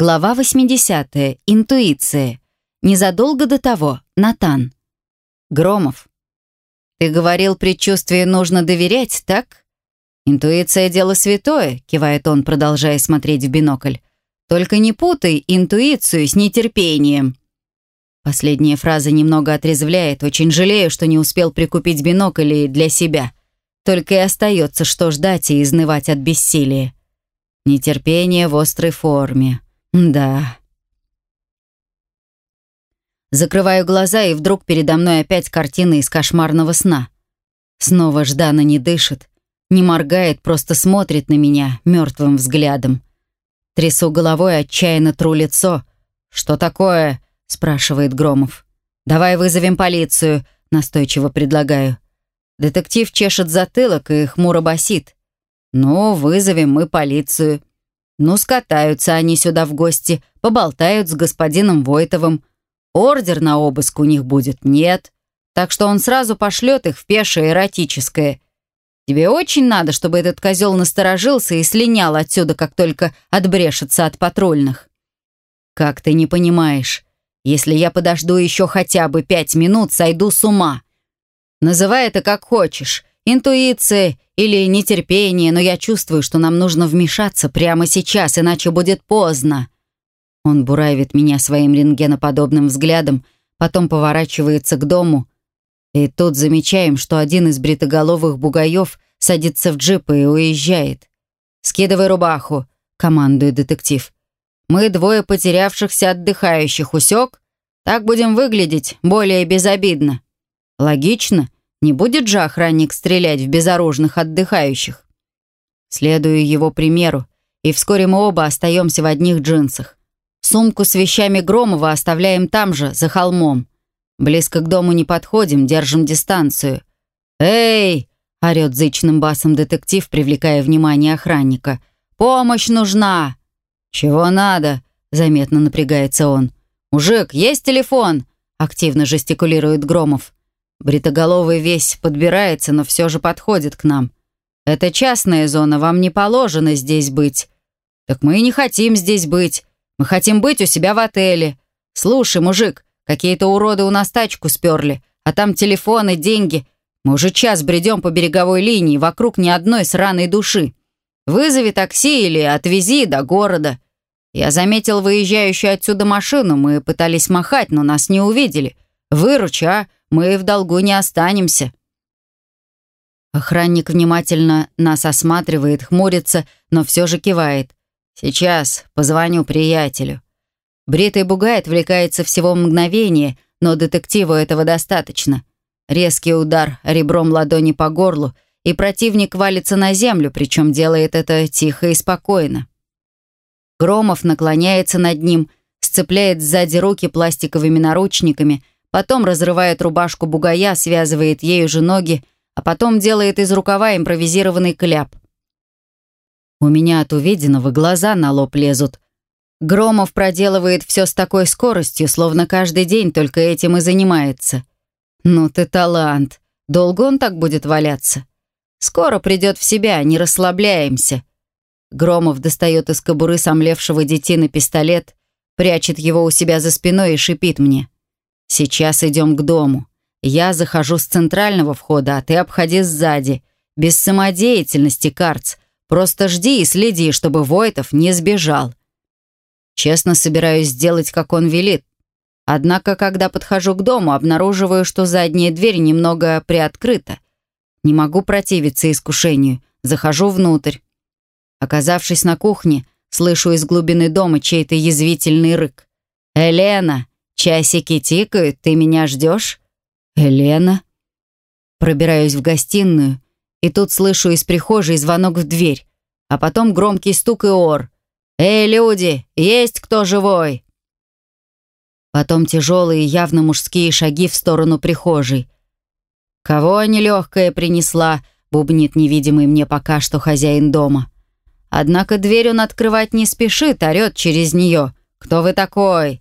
Глава 80. Интуиция. Незадолго до того. Натан. Громов. «Ты говорил, предчувствие нужно доверять, так?» «Интуиция — дело святое», — кивает он, продолжая смотреть в бинокль. «Только не путай интуицию с нетерпением». Последняя фраза немного отрезвляет. Очень жалею, что не успел прикупить бинокль и для себя. Только и остается, что ждать и изнывать от бессилия. Нетерпение в острой форме. Да. Закрываю глаза, и вдруг передо мной опять картина из кошмарного сна. Снова Ждана не дышит, не моргает, просто смотрит на меня мертвым взглядом. Трясу головой, отчаянно тру лицо. «Что такое?» — спрашивает Громов. «Давай вызовем полицию», — настойчиво предлагаю. Детектив чешет затылок и хмуро басит. «Ну, вызовем мы полицию». Ну, скатаются они сюда в гости, поболтают с господином Войтовым. Ордер на обыск у них будет нет, так что он сразу пошлет их в пешее эротическое. Тебе очень надо, чтобы этот козел насторожился и слинял отсюда, как только отбрешется от патрульных. Как ты не понимаешь, если я подожду еще хотя бы пять минут, сойду с ума. Называй это как хочешь, интуиция или нетерпение, но я чувствую, что нам нужно вмешаться прямо сейчас, иначе будет поздно. Он буравит меня своим рентгеноподобным взглядом, потом поворачивается к дому. И тут замечаем, что один из бритоголовых бугаев садится в джип и уезжает. «Скидывай рубаху», — командует детектив. «Мы двое потерявшихся отдыхающих, усек? Так будем выглядеть более безобидно». «Логично», не будет же охранник стрелять в безоружных отдыхающих? Следую его примеру, и вскоре мы оба остаемся в одних джинсах. Сумку с вещами Громова оставляем там же, за холмом. Близко к дому не подходим, держим дистанцию. «Эй!» — орёт зычным басом детектив, привлекая внимание охранника. «Помощь нужна!» «Чего надо?» — заметно напрягается он. «Мужик, есть телефон?» — активно жестикулирует Громов. Бритоголовый весь подбирается, но все же подходит к нам. Это частная зона, вам не положено здесь быть. Так мы и не хотим здесь быть. Мы хотим быть у себя в отеле. Слушай, мужик, какие-то уроды у нас тачку сперли, а там телефоны, деньги. Мы уже час бредем по береговой линии, вокруг ни одной сраной души. Вызови такси или отвези до города. Я заметил выезжающую отсюда машину, мы пытались махать, но нас не увидели. Выручи, а? Мы в долгу не останемся». Охранник внимательно нас осматривает, хмурится, но все же кивает. «Сейчас позвоню приятелю». Бритый бугай отвлекается всего мгновение, но детективу этого достаточно. Резкий удар ребром ладони по горлу, и противник валится на землю, причем делает это тихо и спокойно. Громов наклоняется над ним, сцепляет сзади руки пластиковыми наручниками – потом разрывает рубашку бугая, связывает ею же ноги, а потом делает из рукава импровизированный кляп. У меня от увиденного глаза на лоб лезут. Громов проделывает все с такой скоростью, словно каждый день только этим и занимается. Ну ты талант. Долго он так будет валяться? Скоро придет в себя, не расслабляемся. Громов достает из кобуры сомлевшего детины пистолет, прячет его у себя за спиной и шипит мне. «Сейчас идем к дому. Я захожу с центрального входа, а ты обходи сзади. Без самодеятельности, Карц. Просто жди и следи, чтобы Войтов не сбежал». Честно собираюсь сделать, как он велит. Однако, когда подхожу к дому, обнаруживаю, что задняя дверь немного приоткрыта. Не могу противиться искушению. Захожу внутрь. Оказавшись на кухне, слышу из глубины дома чей-то язвительный рык. «Елена, «Часики тикают, ты меня ждешь?» «Елена?» Пробираюсь в гостиную, и тут слышу из прихожей звонок в дверь, а потом громкий стук и ор. «Эй, люди, есть кто живой?» Потом тяжелые, явно мужские шаги в сторону прихожей. «Кого нелегкая принесла?» — бубнит невидимый мне пока что хозяин дома. Однако дверь он открывать не спешит, орёт через нее. «Кто вы такой?»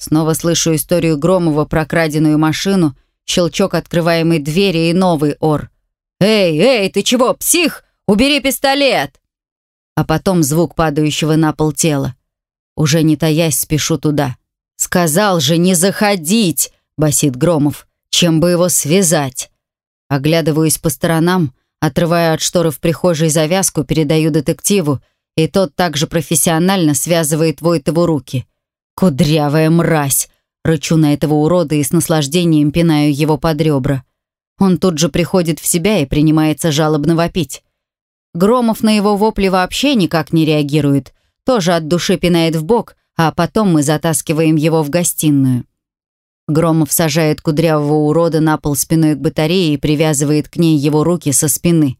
Снова слышу историю Громова про краденую машину, щелчок открываемой двери и новый ор. «Эй, эй, ты чего, псих? Убери пистолет!» А потом звук падающего на пол тела. Уже не таясь, спешу туда. «Сказал же не заходить!» — басит Громов. «Чем бы его связать?» Оглядываюсь по сторонам, отрывая от шторы в прихожей завязку, передаю детективу, и тот также профессионально связывает Войтову руки. «Кудрявая мразь!» — рычу на этого урода и с наслаждением пинаю его под ребра. Он тут же приходит в себя и принимается жалобно вопить. Громов на его вопли вообще никак не реагирует, тоже от души пинает в бок, а потом мы затаскиваем его в гостиную. Громов сажает кудрявого урода на пол спиной к батарее и привязывает к ней его руки со спины.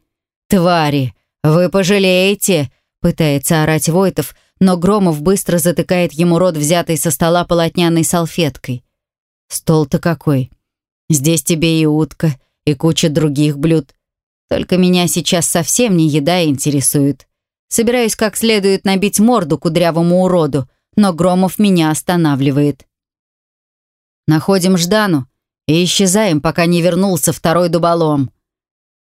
«Твари! Вы пожалеете!» — пытается орать Войтов, но Громов быстро затыкает ему рот взятой со стола полотняной салфеткой. «Стол-то какой! Здесь тебе и утка, и куча других блюд. Только меня сейчас совсем не еда интересует. Собираюсь как следует набить морду кудрявому уроду, но Громов меня останавливает. Находим Ждану и исчезаем, пока не вернулся второй дуболом.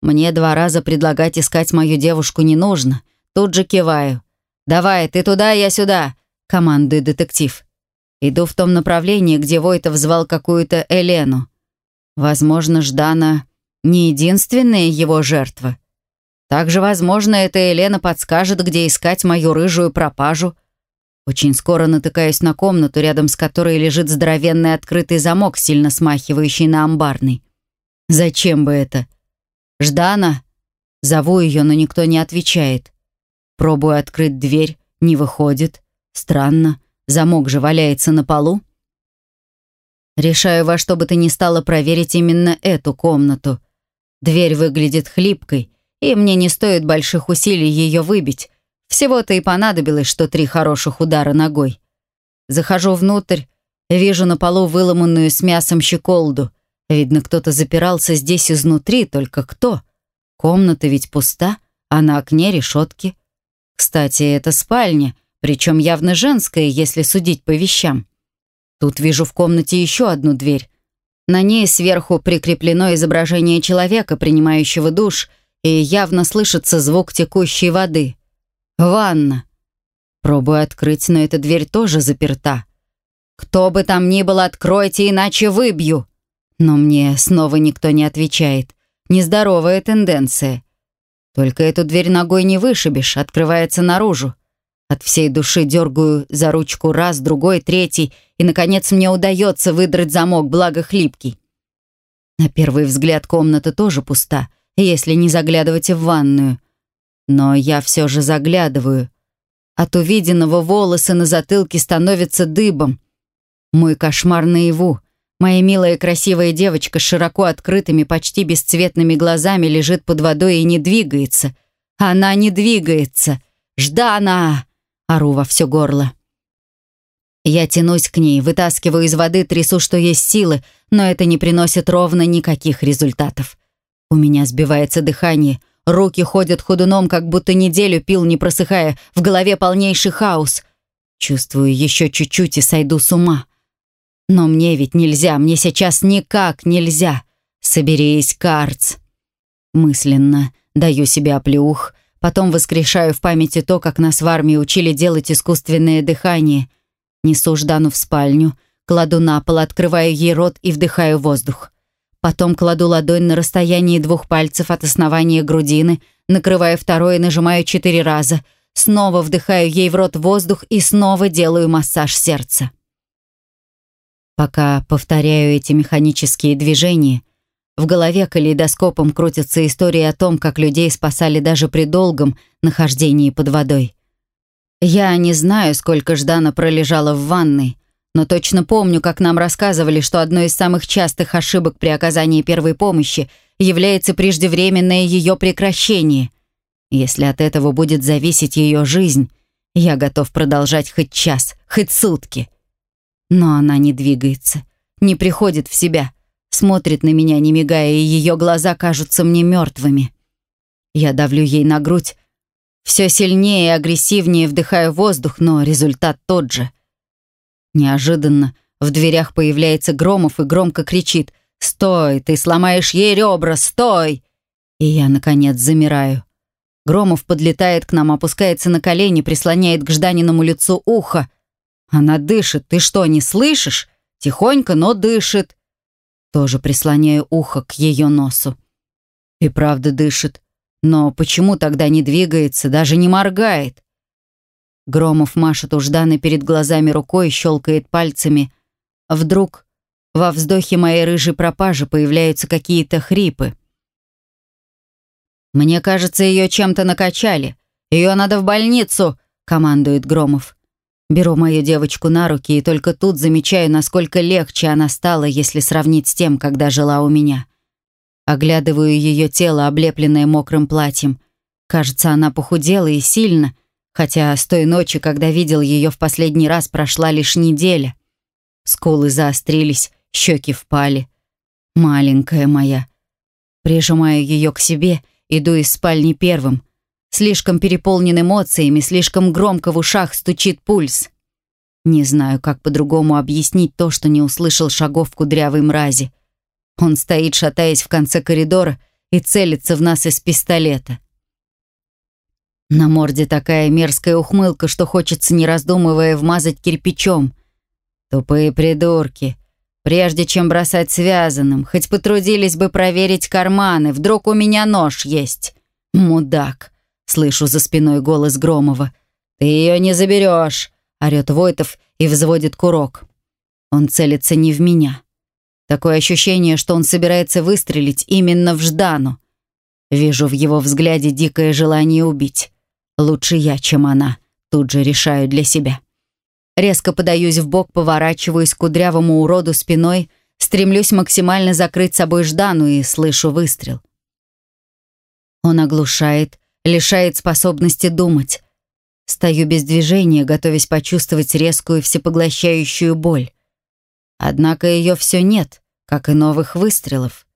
Мне два раза предлагать искать мою девушку не нужно. Тут же киваю. «Давай, ты туда, я сюда», — командует детектив. Иду в том направлении, где Войтов звал какую-то Элену. Возможно, Ждана не единственная его жертва. Также, возможно, эта Елена подскажет, где искать мою рыжую пропажу. Очень скоро натыкаюсь на комнату, рядом с которой лежит здоровенный открытый замок, сильно смахивающий на амбарный. Зачем бы это? Ждана? Зову ее, но никто не отвечает. Пробую открыть дверь, не выходит. Странно, замок же валяется на полу. Решаю во что бы то ни стало проверить именно эту комнату. Дверь выглядит хлипкой, и мне не стоит больших усилий ее выбить. Всего-то и понадобилось, что три хороших удара ногой. Захожу внутрь, вижу на полу выломанную с мясом щеколду. Видно, кто-то запирался здесь изнутри, только кто? Комната ведь пуста, а на окне решетки. Кстати, это спальня, причем явно женская, если судить по вещам. Тут вижу в комнате еще одну дверь. На ней сверху прикреплено изображение человека, принимающего душ, и явно слышится звук текущей воды. Ванна. Пробую открыть, но эта дверь тоже заперта. «Кто бы там ни был, откройте, иначе выбью!» Но мне снова никто не отвечает. Нездоровая тенденция. Только эту дверь ногой не вышибешь, открывается наружу. От всей души дергаю за ручку раз, другой, третий, и, наконец, мне удается выдрать замок, благо хлипкий. На первый взгляд комната тоже пуста, если не заглядывать в ванную. Но я все же заглядываю. От увиденного волосы на затылке становятся дыбом. Мой кошмар наяву. Моя милая красивая девочка с широко открытыми, почти бесцветными глазами лежит под водой и не двигается. Она не двигается. Ждана! Ору во все горло. Я тянусь к ней, вытаскиваю из воды, трясу, что есть силы, но это не приносит ровно никаких результатов. У меня сбивается дыхание, руки ходят ходуном, как будто неделю пил, не просыхая, в голове полнейший хаос. Чувствую, еще чуть-чуть и сойду с ума. Но мне ведь нельзя, мне сейчас никак нельзя. Соберись, Карц. Мысленно даю себе оплеух, Потом воскрешаю в памяти то, как нас в армии учили делать искусственное дыхание. Несу Ждану в спальню, кладу на пол, открываю ей рот и вдыхаю воздух. Потом кладу ладонь на расстоянии двух пальцев от основания грудины, накрываю второй и нажимаю четыре раза. Снова вдыхаю ей в рот воздух и снова делаю массаж сердца. Пока повторяю эти механические движения, в голове калейдоскопом крутятся истории о том, как людей спасали даже при долгом нахождении под водой. Я не знаю, сколько Ждана пролежала в ванной, но точно помню, как нам рассказывали, что одной из самых частых ошибок при оказании первой помощи является преждевременное ее прекращение. Если от этого будет зависеть ее жизнь, я готов продолжать хоть час, хоть сутки. Но она не двигается, не приходит в себя — смотрит на меня, не мигая, и ее глаза кажутся мне мертвыми. Я давлю ей на грудь, все сильнее и агрессивнее вдыхаю воздух, но результат тот же. Неожиданно в дверях появляется Громов и громко кричит «Стой, ты сломаешь ей ребра, стой!» И я, наконец, замираю. Громов подлетает к нам, опускается на колени, прислоняет к Жданиному лицу ухо. Она дышит, ты что, не слышишь? Тихонько, но дышит. Тоже прислоняю ухо к ее носу. И правда дышит. Но почему тогда не двигается, даже не моргает? Громов машет у Жданы перед глазами рукой, щелкает пальцами. Вдруг во вздохе моей рыжей пропажи появляются какие-то хрипы. «Мне кажется, ее чем-то накачали. Ее надо в больницу!» — командует Громов. Беру мою девочку на руки и только тут замечаю, насколько легче она стала, если сравнить с тем, когда жила у меня. Оглядываю ее тело, облепленное мокрым платьем. Кажется, она похудела и сильно, хотя с той ночи, когда видел ее в последний раз, прошла лишь неделя. Скулы заострились, щеки впали. Маленькая моя. Прижимаю ее к себе, иду из спальни первым. Слишком переполнен эмоциями, слишком громко в ушах стучит пульс. Не знаю, как по-другому объяснить то, что не услышал шагов кудрявой мрази. Он стоит, шатаясь в конце коридора, и целится в нас из пистолета. На морде такая мерзкая ухмылка, что хочется, не раздумывая, вмазать кирпичом. Тупые придурки. Прежде чем бросать связанным, хоть потрудились бы проверить карманы, вдруг у меня нож есть. Мудак. Слышу за спиной голос Громова. «Ты ее не заберешь!» — орёт Войтов и взводит курок. Он целится не в меня. Такое ощущение, что он собирается выстрелить именно в Ждану. Вижу в его взгляде дикое желание убить. Лучше я, чем она. Тут же решаю для себя. Резко подаюсь в бок, поворачиваюсь к кудрявому уроду спиной, стремлюсь максимально закрыть собой Ждану и слышу выстрел. Он оглушает, лишает способности думать. Стою без движения, готовясь почувствовать резкую всепоглощающую боль. Однако ее все нет как и новых выстрелов.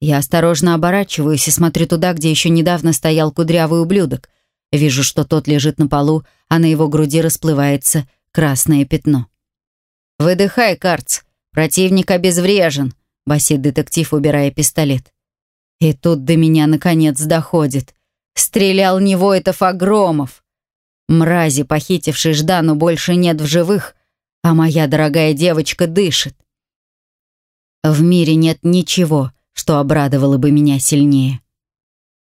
Я осторожно оборачиваюсь и смотрю туда, где еще недавно стоял кудрявый ублюдок. Вижу, что тот лежит на полу, а на его груди расплывается красное пятно. «Выдыхай, Карц, противник обезврежен», — басит детектив, убирая пистолет. И тут до меня наконец доходит. Стрелял не Войтов, а Громов. Мрази, похитивший Ждану, больше нет в живых, а моя дорогая девочка дышит. В мире нет ничего, что обрадовало бы меня сильнее.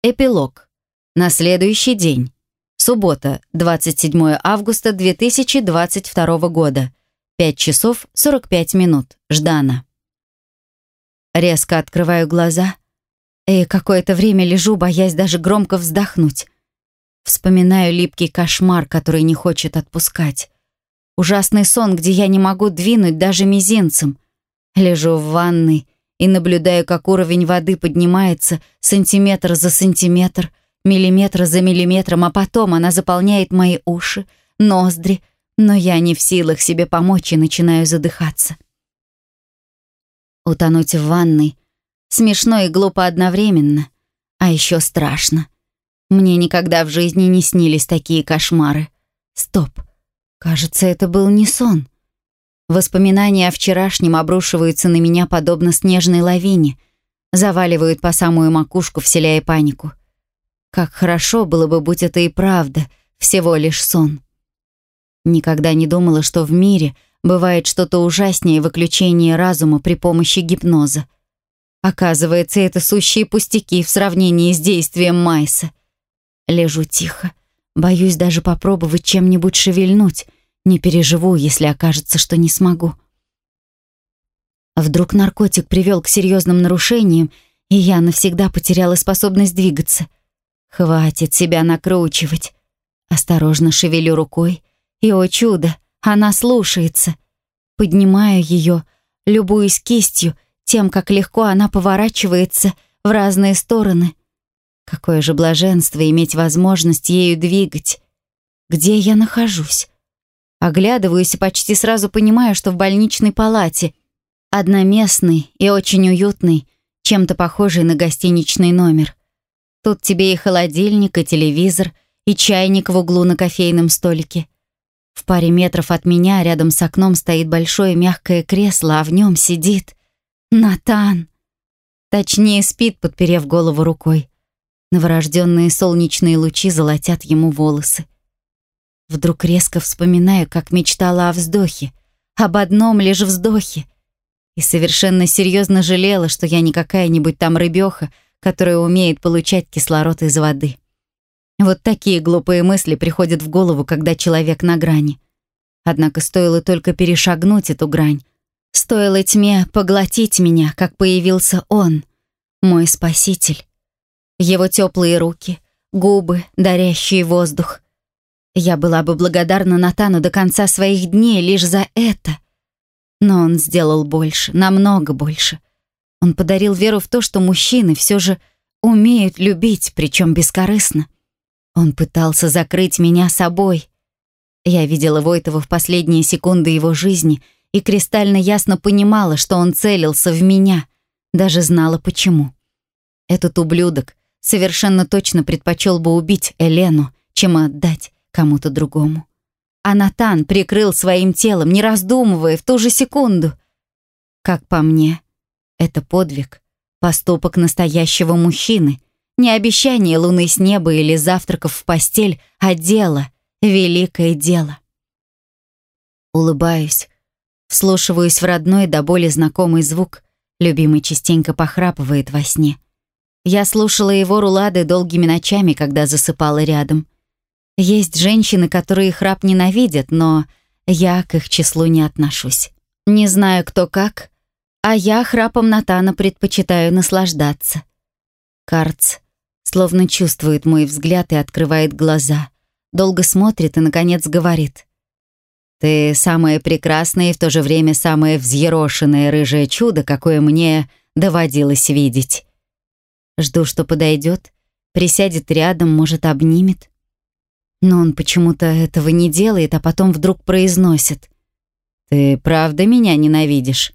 Эпилог. На следующий день. Суббота, 27 августа 2022 года. 5 часов 45 минут. Ждана. Резко открываю глаза и какое-то время лежу, боясь даже громко вздохнуть. Вспоминаю липкий кошмар, который не хочет отпускать. Ужасный сон, где я не могу двинуть даже мизинцем — Лежу в ванной и наблюдаю, как уровень воды поднимается сантиметр за сантиметр, миллиметр за миллиметром, а потом она заполняет мои уши, ноздри, но я не в силах себе помочь и начинаю задыхаться. Утонуть в ванной смешно и глупо одновременно, а еще страшно. Мне никогда в жизни не снились такие кошмары. Стоп, кажется, это был не сон. Воспоминания о вчерашнем обрушиваются на меня подобно снежной лавине, заваливают по самую макушку, вселяя панику. Как хорошо было бы, будь это и правда, всего лишь сон. Никогда не думала, что в мире бывает что-то ужаснее выключения разума при помощи гипноза. Оказывается, это сущие пустяки в сравнении с действием Майса. Лежу тихо, боюсь даже попробовать чем-нибудь шевельнуть, не переживу, если окажется, что не смогу. Вдруг наркотик привел к серьезным нарушениям, и я навсегда потеряла способность двигаться. Хватит себя накручивать. Осторожно шевелю рукой, и, о чудо, она слушается. Поднимаю ее, любуюсь кистью, тем, как легко она поворачивается в разные стороны. Какое же блаженство иметь возможность ею двигать. Где я нахожусь? Оглядываюсь и почти сразу понимаю, что в больничной палате. Одноместный и очень уютный, чем-то похожий на гостиничный номер. Тут тебе и холодильник, и телевизор, и чайник в углу на кофейном столике. В паре метров от меня рядом с окном стоит большое мягкое кресло, а в нем сидит Натан. Точнее, спит, подперев голову рукой. Новорожденные солнечные лучи золотят ему волосы. Вдруг резко вспоминаю, как мечтала о вздохе, об одном лишь вздохе. И совершенно серьезно жалела, что я не какая-нибудь там рыбеха, которая умеет получать кислород из воды. Вот такие глупые мысли приходят в голову, когда человек на грани. Однако стоило только перешагнуть эту грань. Стоило тьме поглотить меня, как появился он, мой спаситель. Его теплые руки, губы, дарящие воздух. Я была бы благодарна Натану до конца своих дней лишь за это. Но он сделал больше, намного больше. Он подарил веру в то, что мужчины все же умеют любить, причем бескорыстно. Он пытался закрыть меня собой. Я видела Войтова в последние секунды его жизни и кристально ясно понимала, что он целился в меня, даже знала почему. Этот ублюдок совершенно точно предпочел бы убить Элену, чем отдать кому-то другому. А Натан прикрыл своим телом, не раздумывая, в ту же секунду. Как по мне, это подвиг, поступок настоящего мужчины, не обещание луны с неба или завтраков в постель, а дело, великое дело. Улыбаюсь, вслушиваюсь в родной до боли знакомый звук, любимый частенько похрапывает во сне — я слушала его рулады долгими ночами, когда засыпала рядом. Есть женщины, которые храп ненавидят, но я к их числу не отношусь. Не знаю, кто как, а я храпом Натана предпочитаю наслаждаться. Карц словно чувствует мой взгляд и открывает глаза. Долго смотрит и, наконец, говорит. «Ты самое прекрасное и в то же время самое взъерошенное рыжее чудо, какое мне доводилось видеть». Жду, что подойдет, присядет рядом, может, обнимет. Но он почему-то этого не делает, а потом вдруг произносит. «Ты правда меня ненавидишь?»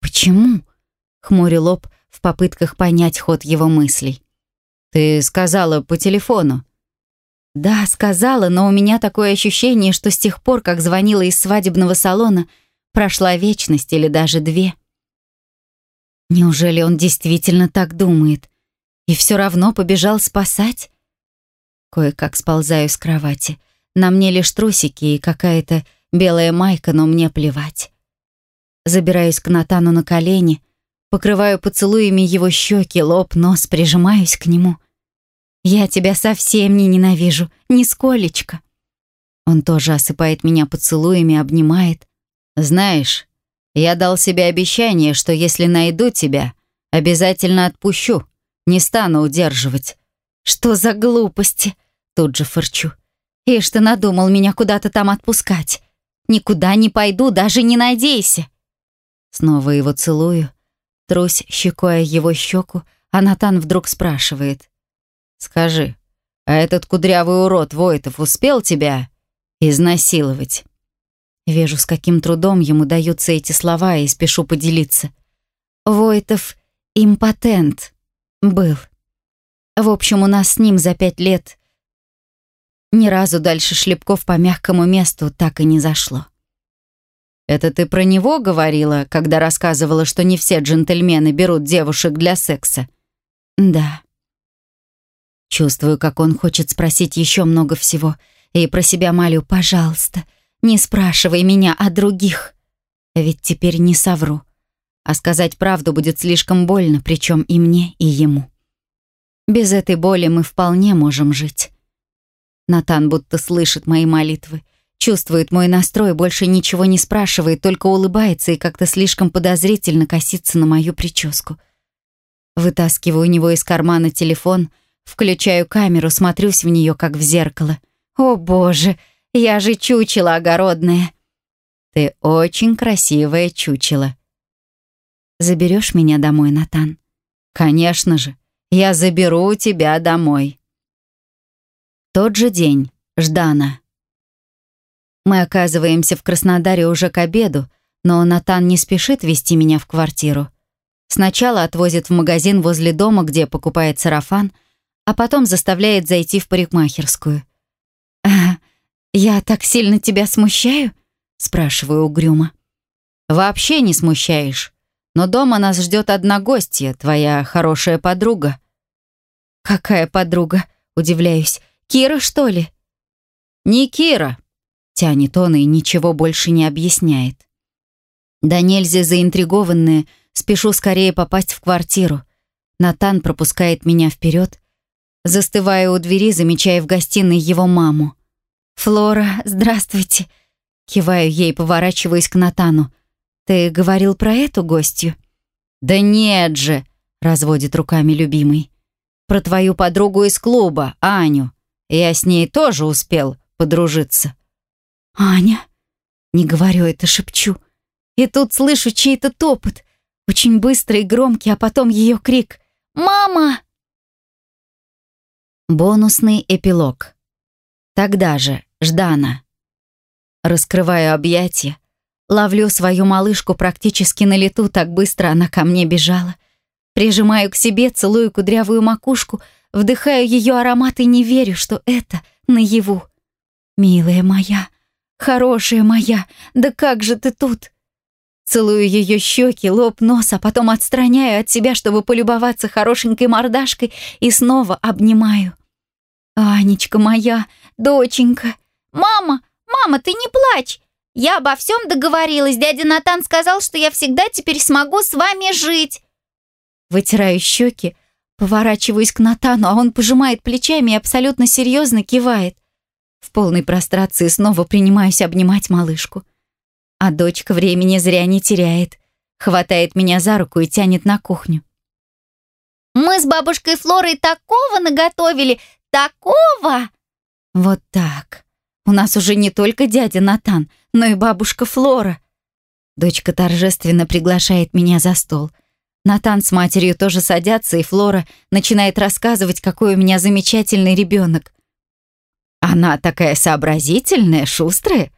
«Почему?» — хмурил лоб в попытках понять ход его мыслей. «Ты сказала по телефону». «Да, сказала, но у меня такое ощущение, что с тех пор, как звонила из свадебного салона, прошла вечность или даже две». Неужели он действительно так думает? И все равно побежал спасать? Кое-как сползаю с кровати. На мне лишь трусики и какая-то белая майка, но мне плевать. Забираюсь к Натану на колени, покрываю поцелуями его щеки, лоб, нос, прижимаюсь к нему. «Я тебя совсем не ненавижу, нисколечко». Он тоже осыпает меня поцелуями, обнимает. «Знаешь, я дал себе обещание, что если найду тебя, обязательно отпущу. Не стану удерживать. Что за глупости? Тут же фырчу. Ишь ты надумал меня куда-то там отпускать. Никуда не пойду, даже не надейся. Снова его целую, трусь щекой его щеку, а Натан вдруг спрашивает. «Скажи, а этот кудрявый урод Войтов успел тебя изнасиловать?» Вижу, с каким трудом ему даются эти слова, и спешу поделиться. Войтов импотент. Был. В общем, у нас с ним за пять лет ни разу дальше шлепков по мягкому месту так и не зашло. «Это ты про него говорила, когда рассказывала, что не все джентльмены берут девушек для секса?» «Да». Чувствую, как он хочет спросить еще много всего, и про себя молю, пожалуйста, не спрашивай меня о других. Ведь теперь не совру. А сказать правду будет слишком больно, причем и мне, и ему. Без этой боли мы вполне можем жить. Натан будто слышит мои молитвы, чувствует мой настрой, больше ничего не спрашивает, только улыбается и как-то слишком подозрительно косится на мою прическу. Вытаскиваю у него из кармана телефон, включаю камеру, смотрюсь в нее, как в зеркало. О боже, я же чучело огородное. Ты очень красивое чучело, Заберешь меня домой, Натан? Конечно же, я заберу тебя домой. Тот же день. Ждана. Мы оказываемся в Краснодаре уже к обеду, но Натан не спешит вести меня в квартиру. Сначала отвозит в магазин возле дома, где покупает сарафан, а потом заставляет зайти в парикмахерскую. «А, «Я так сильно тебя смущаю?» — спрашиваю угрюмо. «Вообще не смущаешь. Но дома нас ждет одна гостья, твоя хорошая подруга». «Какая подруга?» — удивляюсь. «Кира, что ли?» «Не Кира», — тянет он и ничего больше не объясняет. Да нельзя заинтригованная, спешу скорее попасть в квартиру. Натан пропускает меня вперед. Застываю у двери, замечая в гостиной его маму. «Флора, здравствуйте!» Киваю ей, поворачиваясь к Натану. «Ты говорил про эту гостью?» «Да нет же!» — разводит руками любимый. «Про твою подругу из клуба, Аню. Я с ней тоже успел подружиться». «Аня?» Не говорю это, шепчу. И тут слышу чей-то топот. Очень быстрый и громкий, а потом ее крик. «Мама!» Бонусный эпилог. Тогда же, Ждана. Раскрываю объятия, ловлю свою малышку практически на лету, так быстро она ко мне бежала. Прижимаю к себе, целую кудрявую макушку, вдыхаю ее аромат и не верю, что это наяву. «Милая моя, хорошая моя, да как же ты тут?» Целую ее щеки, лоб, нос, а потом отстраняю от себя, чтобы полюбоваться хорошенькой мордашкой, и снова обнимаю. «Анечка моя, доченька! Мама, мама, ты не плачь! Я обо всем договорилась. Дядя Натан сказал, что я всегда теперь смогу с вами жить!» Вытираю щеки, поворачиваюсь к Натану, а он пожимает плечами и абсолютно серьезно кивает. В полной прострации снова принимаюсь обнимать малышку. А дочка времени зря не теряет. Хватает меня за руку и тянет на кухню. «Мы с бабушкой Флорой такого наготовили! Такого!» «Вот так. У нас уже не только дядя Натан, но и бабушка Флора». Дочка торжественно приглашает меня за стол. Натан с матерью тоже садятся, и Флора начинает рассказывать, какой у меня замечательный ребенок. Она такая сообразительная, шустрая.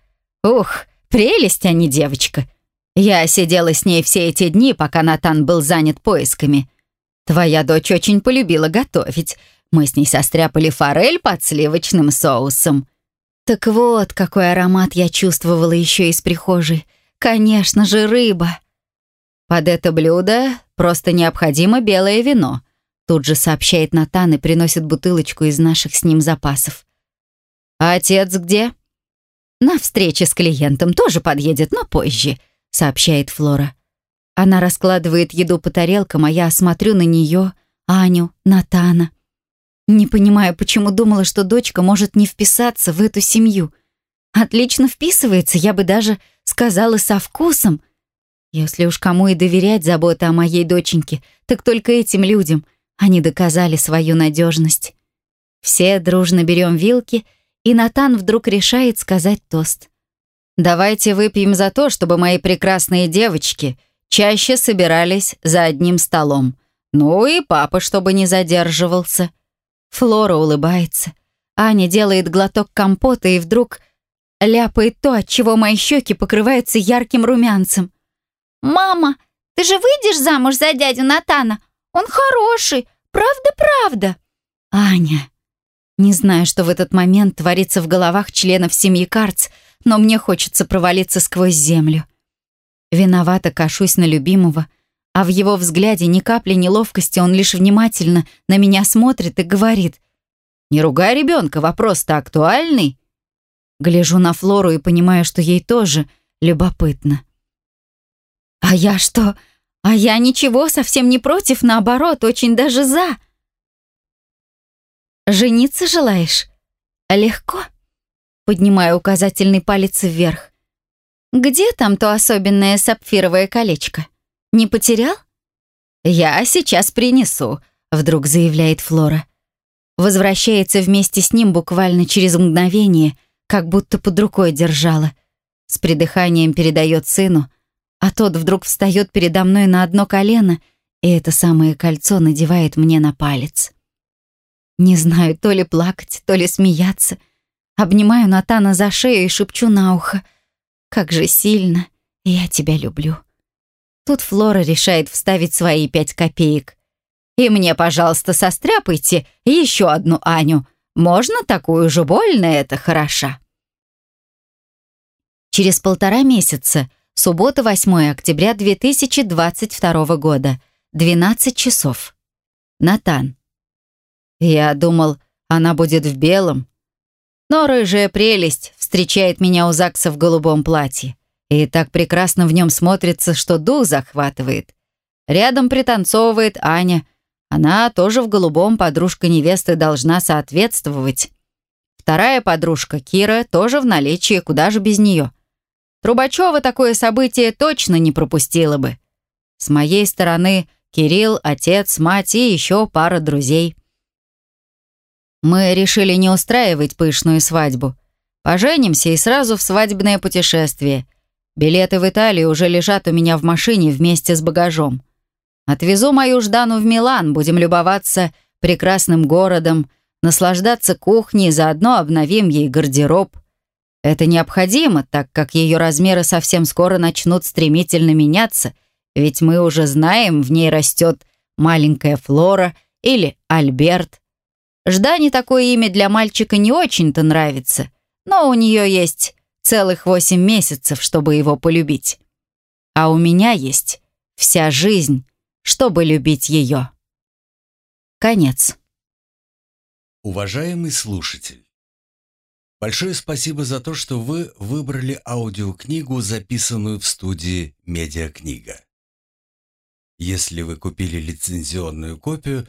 Ух, Прелесть, а не девочка. Я сидела с ней все эти дни, пока Натан был занят поисками. Твоя дочь очень полюбила готовить. Мы с ней состряпали форель под сливочным соусом. Так вот, какой аромат я чувствовала еще из прихожей. Конечно же, рыба. Под это блюдо просто необходимо белое вино. Тут же сообщает Натан и приносит бутылочку из наших с ним запасов. «А отец где?» «На встрече с клиентом тоже подъедет, но позже», — сообщает Флора. Она раскладывает еду по тарелкам, а я смотрю на нее, Аню, Натана. Не понимаю, почему думала, что дочка может не вписаться в эту семью. Отлично вписывается, я бы даже сказала со вкусом. Если уж кому и доверять забота о моей доченьке, так только этим людям. Они доказали свою надежность. Все дружно берем вилки — и Натан вдруг решает сказать тост. «Давайте выпьем за то, чтобы мои прекрасные девочки чаще собирались за одним столом. Ну и папа, чтобы не задерживался». Флора улыбается. Аня делает глоток компота и вдруг ляпает то, от чего мои щеки покрываются ярким румянцем. «Мама, ты же выйдешь замуж за дядю Натана? Он хороший, правда-правда?» «Аня, не знаю, что в этот момент творится в головах членов семьи Карц, но мне хочется провалиться сквозь землю. Виновато кашусь на любимого, а в его взгляде ни капли неловкости, он лишь внимательно на меня смотрит и говорит «Не ругай ребенка, вопрос-то актуальный». Гляжу на Флору и понимаю, что ей тоже любопытно. «А я что? А я ничего, совсем не против, наоборот, очень даже за». «Жениться желаешь?» «Легко?» Поднимаю указательный палец вверх. «Где там то особенное сапфировое колечко? Не потерял?» «Я сейчас принесу», — вдруг заявляет Флора. Возвращается вместе с ним буквально через мгновение, как будто под рукой держала. С придыханием передает сыну, а тот вдруг встает передо мной на одно колено, и это самое кольцо надевает мне на палец. Не знаю, то ли плакать, то ли смеяться. Обнимаю Натана за шею и шепчу на ухо. «Как же сильно я тебя люблю». Тут Флора решает вставить свои пять копеек. «И мне, пожалуйста, состряпайте еще одну Аню. Можно такую же, больно это хороша». Через полтора месяца, суббота, 8 октября 2022 года, 12 часов. Натан. Я думал, она будет в белом. Но рыжая прелесть встречает меня у ЗАГСа в голубом платье. И так прекрасно в нем смотрится, что дух захватывает. Рядом пританцовывает Аня. Она тоже в голубом, подружка невесты должна соответствовать. Вторая подружка, Кира, тоже в наличии, куда же без нее. Трубачева такое событие точно не пропустила бы. С моей стороны Кирилл, отец, мать и еще пара друзей. Мы решили не устраивать пышную свадьбу. Поженимся и сразу в свадебное путешествие. Билеты в Италию уже лежат у меня в машине вместе с багажом. Отвезу мою Ждану в Милан, будем любоваться прекрасным городом, наслаждаться кухней, заодно обновим ей гардероб. Это необходимо, так как ее размеры совсем скоро начнут стремительно меняться, ведь мы уже знаем, в ней растет маленькая Флора или Альберт. Ждане такое имя для мальчика не очень-то нравится, но у нее есть целых восемь месяцев, чтобы его полюбить. А у меня есть вся жизнь, чтобы любить ее. Конец. Уважаемый слушатель, большое спасибо за то, что вы выбрали аудиокнигу, записанную в студии «Медиакнига». Если вы купили лицензионную копию,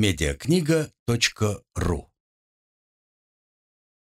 медиакнига.ру